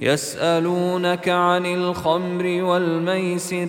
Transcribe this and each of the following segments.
يسألونك عن الخمر والميسر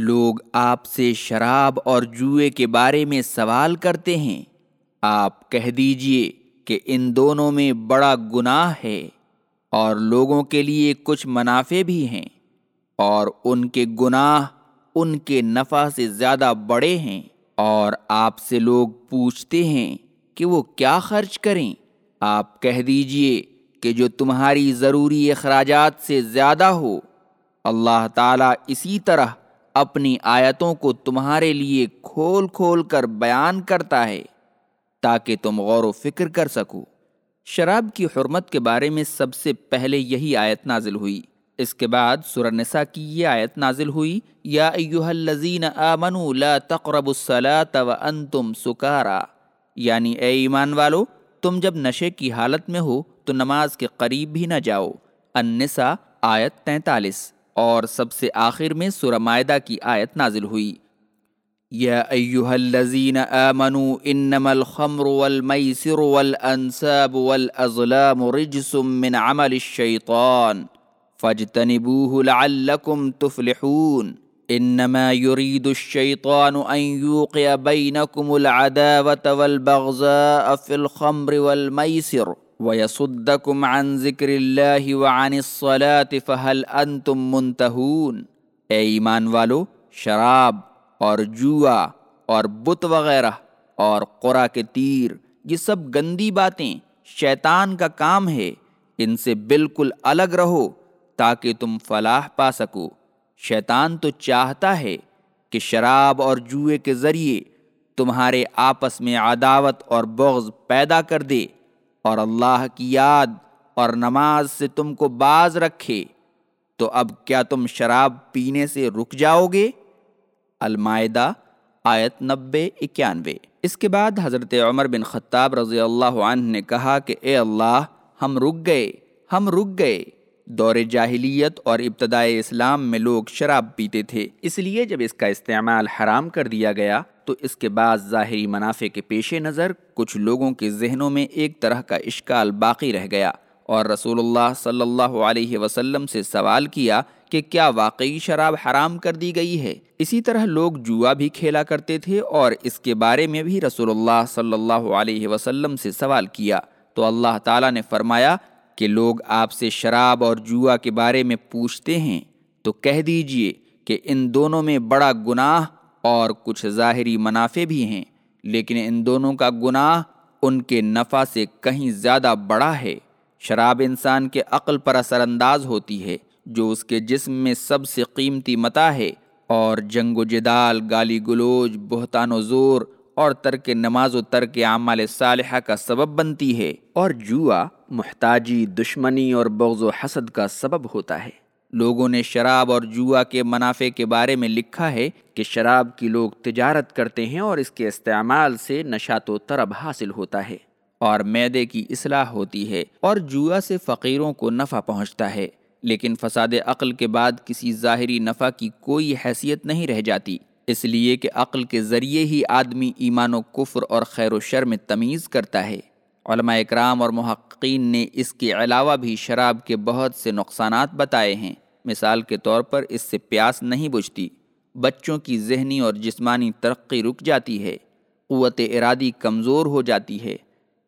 لوگ آپ سے شراب اور جوئے کے بارے میں سوال کرتے ہیں۔ آپ کہہ دیجیے کہ ان دونوں میں بڑا گناہ ہے اور لوگوں کے لیے کچھ منافع بھی ہیں اور ان کے گناہ ان کے نفع سے زیادہ بڑے ہیں۔ اور آپ سے لوگ پوچھتے ہیں کہ وہ کیا خرچ کریں۔ آپ کہہ دیجیے کہ جو تمہاری ضروری اخراجات سے زیادہ ہو، اللہ تعالیٰ اسی طرح اپنی آیتوں کو تمہارے لیے کھول کھول کر بیان کرتا ہے تاکہ تم غور و فکر کر سکو۔ شراب کی حرمت کے بارے میں سب سے پہلے یہی آیت نازل ہوئی۔ اس کے بعد سورہ نساء کی یہ آیت نازل ہوئی۔ یا ایوہ الذین آمنوا لا تقربوا الصلاة وانتم سکارا۔ یعنی اے ایمان والو، تم جب نشے کی حالت میں ہو تو نماز کے قریب بھی نہ جاؤ۔ النساء، آیت تینتالیس۔ اور سب سے آخر میں سورة مائدہ کی آیت نازل ہوئی يا أيها الذين آمنوا انما الخمر والميسر والانساب والازلام رجس من عمل الشيطان فاجتنبوه لعلكم تفلحون انما يريد الشيطان ان يوقع بينكم العداوه والبغضاء في الخمر والميسر ويصدكم عن ذكر الله وعن الصلاه فهل انتم منتهون؟ اے ایمان والو، شراب اور جوا اور بت وغیرہ اور قرا کے تیر، یہ سب گندی باتیں شیطان کا کام ہے، ان سے بالکل الگ رہو تاکہ تم فلاح پا سکو۔ شیطان تو چاہتا ہے کہ شراب اور جوئے کے ذریعے تمہارے آپس میں عداوت اور بغض پیدا کر دے۔ اور اللہ کی یاد اور نماز سے تم کو باز رکھے، تو اب کیا تم شراب پینے سے رک جاؤ گے؟ المائدہ، آیت نبے، اکیانوے۔ اس کے بعد حضرت عمر بن خطاب رضی اللہ عنہ نے کہا کہ اے اللہ، ہم رک گئے، ہم رک گئے۔ دور جاہلیت اور ابتدائے اسلام میں لوگ شراب پیتے تھے، اس لیے جب اس کا استعمال حرام کر دیا گیا تو اس کے بعد ظاہری منافع کے پیش نظر کچھ لوگوں کے ذہنوں میں ایک طرح کا اشکال باقی رہ گیا اور رسول اللہ صلی اللہ علیہ وسلم سے سوال کیا کہ کیا واقعی شراب حرام کر دی گئی ہے؟ اسی طرح لوگ جوا بھی کھیلا کرتے تھے اور اس کے بارے میں بھی رسول اللہ صلی اللہ علیہ وسلم سے سوال کیا۔ تو اللہ تعالیٰ نے فرمایا کہ لوگ آپ سے شراب اور جوا کے بارے میں پوچھتے ہیں تو کہہ دیجیے کہ ان دونوں میں بڑا گناہ اور کچھ ظاہری منافع بھی ہیں، لیکن ان دونوں کا گناہ ان کے نفع سے کہیں زیادہ بڑا ہے۔ شراب انسان کے عقل پر اثر انداز ہوتی ہے، جو اس کے جسم میں سب سے قیمتی متا ہے۔ اور جنگ و جدال، گالی گلوچ، بہتان و زور اور ترک نماز و ترک اعمال صالحہ کا سبب بنتی ہے۔ اور جوا، محتاجی، دشمنی اور بغض و حسد کا سبب ہوتا ہے۔ لوگوں نے شراب اور جوا کے منافع کے بارے میں لکھا ہے کہ شراب کی لوگ تجارت کرتے ہیں اور اس کے استعمال سے نشات و طرب حاصل ہوتا ہے اور میدے کی اصلاح ہوتی ہے اور جوا سے فقیروں کو نفع پہنچتا ہے، لیکن فساد عقل کے بعد کسی ظاہری نفع کی کوئی حیثیت نہیں رہ جاتی۔ اس لیے کہ عقل کے ذریعے ہی آدمی ایمان و کفر اور خیر و شر میں تمیز کرتا ہے۔ علماء اکرام اور محققین نے اس کے علاوہ بھی شراب کے بہت سے نقصانات بتائے ہیں۔ مثال کے طور پر اس سے پیاس نہیں بجھتی، بچوں کی ذہنی اور جسمانی ترقی رک جاتی ہے، قوت ارادی کمزور ہو جاتی ہے،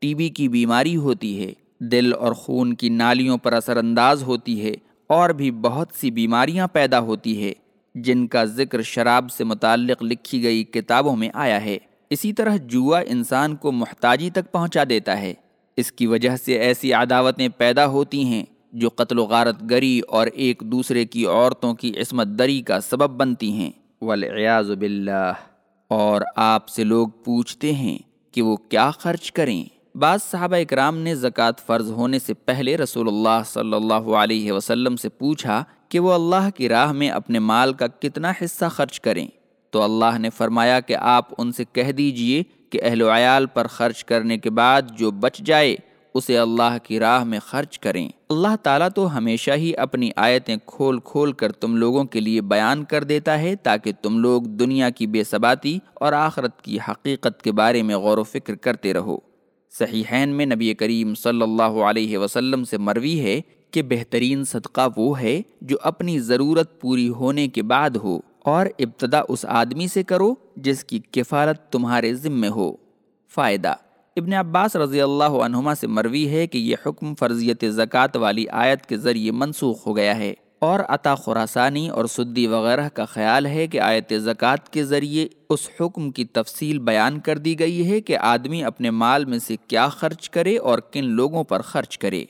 ٹی بی کی بیماری ہوتی ہے، دل اور خون کی نالیوں پر اثر انداز ہوتی ہے، اور بھی بہت سی بیماریاں پیدا ہوتی ہے جن کا ذکر شراب سے متعلق لکھی گئی کتابوں میں آیا ہے۔ اسی طرح جوا انسان کو محتاجی تک پہنچا دیتا ہے۔ اس کی وجہ سے ایسی عداوتیں پیدا ہوتی ہیں جو قتل و غارت گری اور ایک دوسرے کی عورتوں کی عصمت دری کا سبب بنتی ہیں۔ ولیاز باللہ۔ اور آپ سے لوگ پوچھتے ہیں کہ وہ کیا خرچ کریں۔ بعض صحابہ اکرام نے زکوٰۃ فرض ہونے سے پہلے رسول اللہ صلی اللہ علیہ وسلم سے پوچھا کہ وہ اللہ کی راہ میں اپنے مال کا کتنا حصہ خرچ کریں۔ تو اللہ نے فرمایا کہ آپ ان سے کہہ دیجیے کہ اہل و عیال پر خرچ کرنے کے بعد جو بچ جائے، اسے اللہ کی راہ میں خرچ کریں۔ اللہ تعالیٰ تو ہمیشہ ہی اپنی آیتیں کھول کھول کر تم لوگوں کے لیے بیان کر دیتا ہے تاکہ تم لوگ دنیا کی بے ثباتی اور آخرت کی حقیقت کے بارے میں غور و فکر کرتے رہو۔ صحیحین میں نبی کریم صلی اللہ علیہ وسلم سے مروی ہے کہ بہترین صدقہ وہ ہے جو اپنی ضرورت پوری ہونے کے بعد ہو۔ اور ابتدا اس آدمی سے کرو جس کی کفالت تمہارے ذمے ہو۔ فائدہ، ابن عباس رضی اللہ عنہما سے مروی ہے کہ یہ حکم فرضیت زکوٰۃ والی آیت کے ذریعے منسوخ ہو گیا ہے۔ اور عطا خوراسانی اور سدی وغیرہ کا خیال ہے کہ آیت زکوٰۃ کے ذریعے اس حکم کی تفصیل بیان کر دی گئی ہے کہ آدمی اپنے مال میں سے کیا خرچ کرے اور کن لوگوں پر خرچ کرے۔